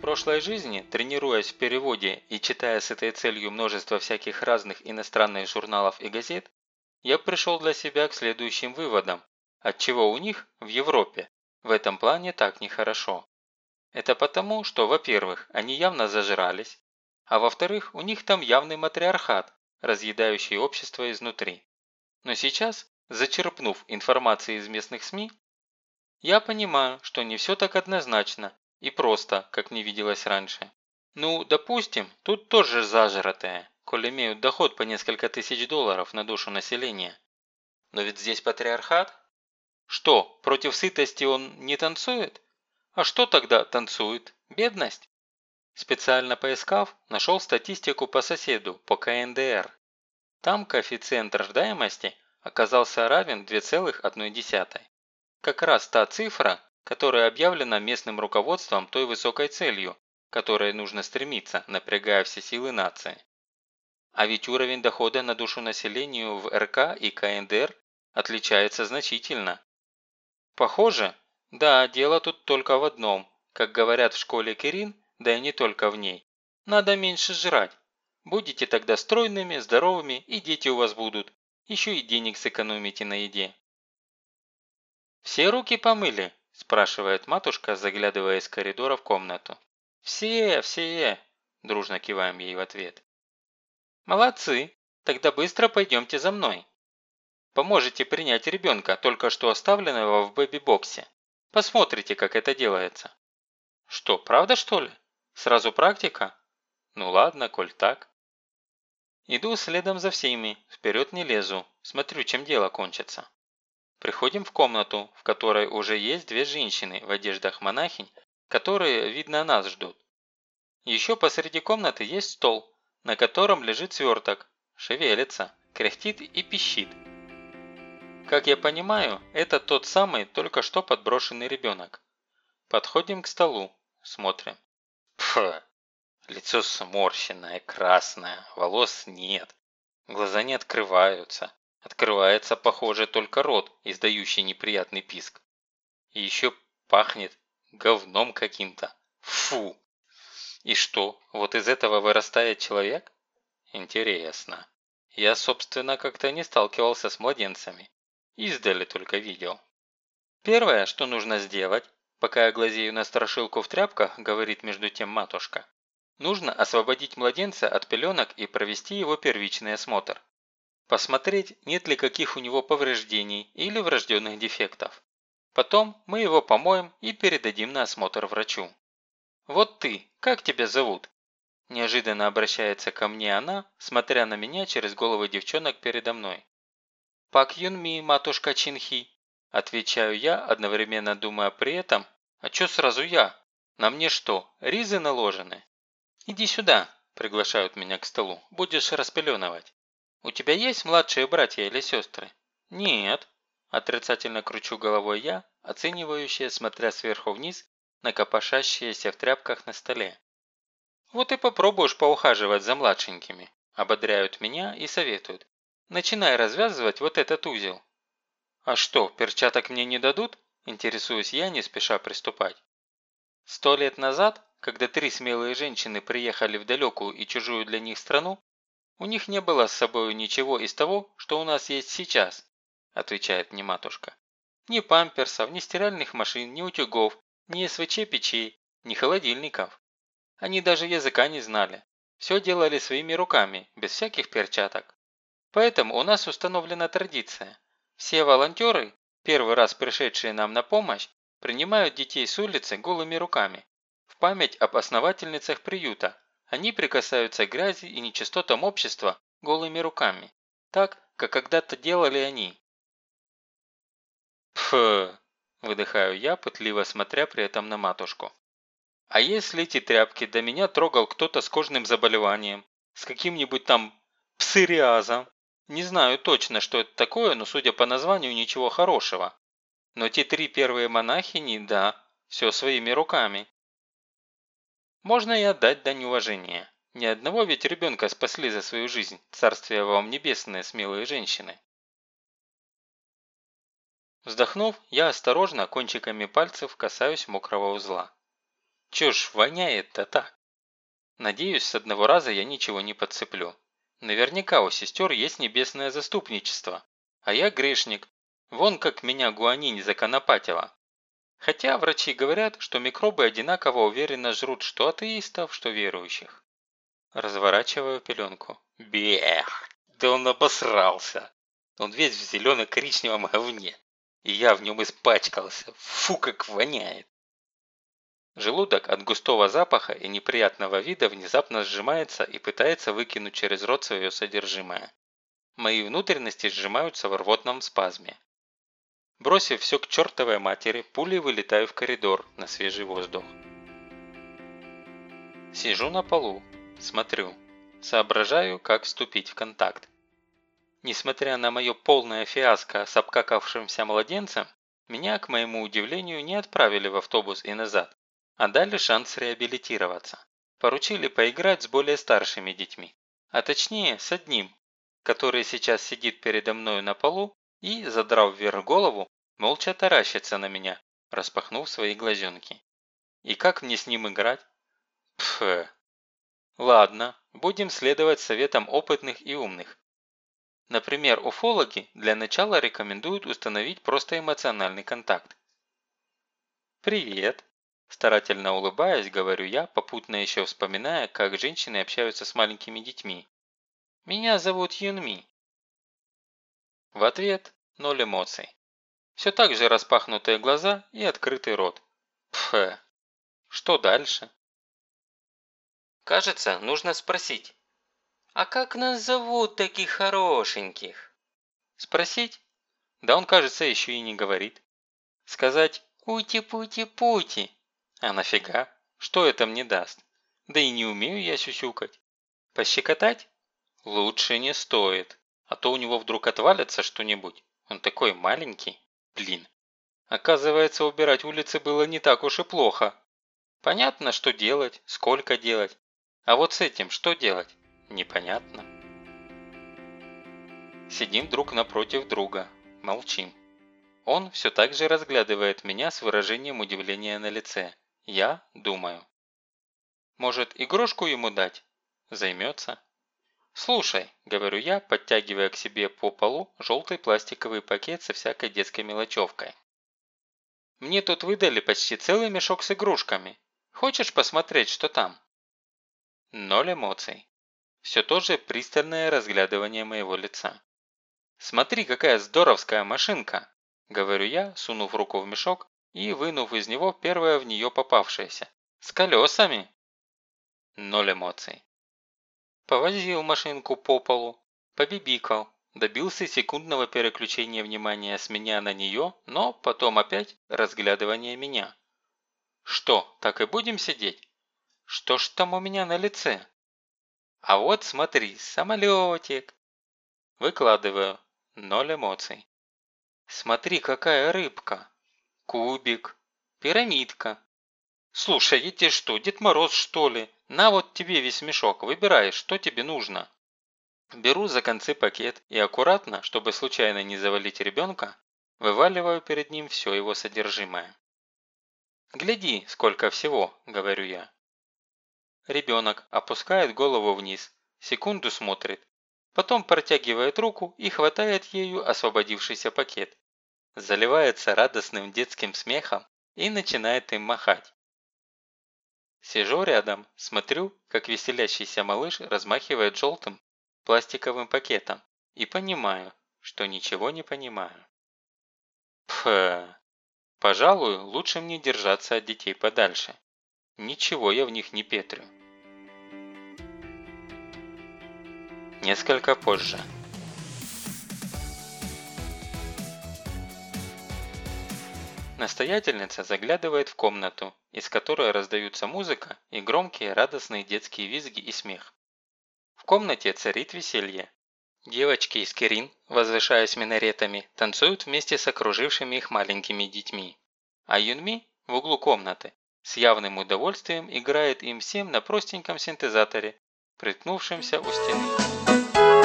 прошлой жизни, тренируясь в переводе и читая с этой целью множество всяких разных иностранных журналов и газет, я пришел для себя к следующим выводам, отчего у них, в Европе, в этом плане так нехорошо. Это потому, что, во-первых, они явно зажрались, а во-вторых, у них там явный матриархат, разъедающий общество изнутри. Но сейчас, зачерпнув информации из местных СМИ, я понимаю, что не все так однозначно и просто, как мне виделось раньше. Ну, допустим, тут тоже зажратые, коль имеют доход по несколько тысяч долларов на душу населения. Но ведь здесь патриархат. Что, против сытости он не танцует? А что тогда танцует? Бедность? Специально поискав, нашел статистику по соседу, по КНДР. Там коэффициент рождаемости оказался равен 2,1. Как раз та цифра, которая объявлена местным руководством той высокой целью, которой нужно стремиться, напрягая все силы нации. А ведь уровень дохода на душу населения в РК и КНДР отличается значительно. Похоже, да, дело тут только в одном, как говорят в школе Кирин, да и не только в ней. Надо меньше жрать. Будете тогда стройными, здоровыми, и дети у вас будут. Еще и денег сэкономите на еде. «Все руки помыли?» – спрашивает матушка, заглядывая из коридора в комнату. «Все, все!» – дружно киваем ей в ответ. «Молодцы! Тогда быстро пойдемте за мной. Поможете принять ребенка, только что оставленного в бэби-боксе. Посмотрите, как это делается». «Что, правда что ли? Сразу практика?» «Ну ладно, коль так». Иду следом за всеми, вперед не лезу, смотрю, чем дело кончится. Приходим в комнату, в которой уже есть две женщины в одеждах монахинь, которые, видно, нас ждут. Еще посреди комнаты есть стол, на котором лежит сверток, шевелится, кряхтит и пищит. Как я понимаю, это тот самый только что подброшенный ребенок. Подходим к столу, смотрим. Пф, лицо сморщенное, красное, волос нет, глаза не открываются. Открывается, похоже, только рот, издающий неприятный писк. И еще пахнет говном каким-то. Фу! И что, вот из этого вырастает человек? Интересно. Я, собственно, как-то не сталкивался с младенцами. Издали только видел. Первое, что нужно сделать, пока я глазею на страшилку в тряпках, говорит между тем матушка, нужно освободить младенца от пеленок и провести его первичный осмотр. Посмотреть, нет ли каких у него повреждений или врожденных дефектов. Потом мы его помоем и передадим на осмотр врачу. «Вот ты, как тебя зовут?» Неожиданно обращается ко мне она, смотря на меня через головы девчонок передо мной. «Пак Юн Ми, матушка Чинхи», – отвечаю я, одновременно думая при этом, «а чё сразу я? На мне что, ризы наложены?» «Иди сюда», – приглашают меня к столу, – «будешь распеленывать». «У тебя есть младшие братья или сестры?» «Нет», – отрицательно кручу головой я, оценивающая, смотря сверху вниз на копошащиеся в тряпках на столе. «Вот и попробуешь поухаживать за младшенькими», – ободряют меня и советуют. «Начинай развязывать вот этот узел». «А что, перчаток мне не дадут?» – интересуюсь я, не спеша приступать. Сто лет назад, когда три смелые женщины приехали в далекую и чужую для них страну, у них не было с собой ничего из того, что у нас есть сейчас, отвечает мне матушка. Ни памперсов, ни стиральных машин, ни утюгов, ни СВЧ-печей, ни холодильников. Они даже языка не знали. Все делали своими руками, без всяких перчаток. Поэтому у нас установлена традиция. Все волонтеры, первый раз пришедшие нам на помощь, принимают детей с улицы голыми руками, в память об основательницах приюта, они прикасаются к грязи и нечистотам общества голыми руками, так, как когда-то делали они. Пф, выдыхаю я, пытливо смотря при этом на матушку. А если эти тряпки до меня трогал кто-то с кожным заболеванием, с каким-нибудь там псориазом? Не знаю точно, что это такое, но судя по названию, ничего хорошего. Но те три первые монахини, да, все своими руками. Можно и отдать дань уважения. Ни одного ведь ребенка спасли за свою жизнь, царствие вам небесное, смелые женщины. Вздохнув, я осторожно кончиками пальцев касаюсь мокрого узла. Ж воняет-то так? Надеюсь, с одного раза я ничего не подцеплю. Наверняка у сестер есть небесное заступничество. А я грешник. Вон как меня гуанинь законопатила. Хотя врачи говорят, что микробы одинаково уверенно жрут что атеистов, что верующих. Разворачиваю пеленку. Бех! Да он обосрался. Он весь в зелено-коричневом говне. И я в нем испачкался. Фу, как воняет. Желудок от густого запаха и неприятного вида внезапно сжимается и пытается выкинуть через рот свое содержимое. Мои внутренности сжимаются в рвотном спазме. Бросив все к чертовой матери, пулей вылетаю в коридор на свежий воздух. Сижу на полу, смотрю, соображаю, как вступить в контакт. Несмотря на мое полное фиаско с обкакавшимся младенцем, меня, к моему удивлению, не отправили в автобус и назад, а дали шанс реабилитироваться. Поручили поиграть с более старшими детьми, а точнее с одним, который сейчас сидит передо мною на полу и, задрав вверх голову, молча таращится на меня, распахнув свои глазенки. И как мне с ним играть? Пф. Ладно, будем следовать советам опытных и умных. Например, уфологи для начала рекомендуют установить просто эмоциональный контакт. «Привет!» Старательно улыбаясь, говорю я, попутно еще вспоминая, как женщины общаются с маленькими детьми. «Меня зовут Юнми». В ответ ноль эмоций. Все так же распахнутые глаза и открытый рот. Пф, что дальше? Кажется, нужно спросить. «А как нас зовут таких хорошеньких?» Спросить? Да он, кажется, еще и не говорит. Сказать «Пути-пути-пути» А нафига? Что это мне даст? Да и не умею я сюсюкать. Пощекотать? Лучше не стоит. А то у него вдруг отвалится что-нибудь. Он такой маленький. Блин. Оказывается, убирать улицы было не так уж и плохо. Понятно, что делать, сколько делать. А вот с этим что делать? Непонятно. Сидим друг напротив друга. Молчим. Он все так же разглядывает меня с выражением удивления на лице. Я думаю. Может, игрушку ему дать? Займется. «Слушай», – говорю я, подтягивая к себе по полу желтый пластиковый пакет со всякой детской мелочевкой. «Мне тут выдали почти целый мешок с игрушками. Хочешь посмотреть, что там?» Ноль эмоций. Все то же пристальное разглядывание моего лица. «Смотри, какая здоровская машинка!» – говорю я, сунув руку в мешок и вынув из него первое в нее попавшееся. С колесами. Ноль эмоций. Повозил машинку по полу, побибикал, добился секундного переключения внимания с меня на нее, но потом опять разглядывание меня. Что, так и будем сидеть? Что ж там у меня на лице? А вот смотри, самолетик. Выкладываю. Ноль эмоций. Смотри, какая рыбка кубик, пирамидка. Слушай, тебе что, Дед Мороз что ли? На вот тебе весь мешок, выбирай, что тебе нужно. Беру за концы пакет и аккуратно, чтобы случайно не завалить ребенка, вываливаю перед ним все его содержимое. «Гляди, сколько всего», – говорю я. Ребенок опускает голову вниз, секунду смотрит, потом протягивает руку и хватает ею освободившийся пакет заливается радостным детским смехом и начинает им махать. Сижу рядом, смотрю, как веселящийся малыш размахивает желтым пластиковым пакетом и понимаю, что ничего не понимаю. Пф, пожалуй, лучше мне держаться от детей подальше. Ничего я в них не петрю. Несколько позже. Настоятельница заглядывает в комнату, из которой раздаются музыка и громкие радостные детские визги и смех. В комнате царит веселье. Девочки из Кирин, возвышаясь минаретами, танцуют вместе с окружившими их маленькими детьми. А Юнми в углу комнаты с явным удовольствием играет им всем на простеньком синтезаторе, приткнувшемся у стены.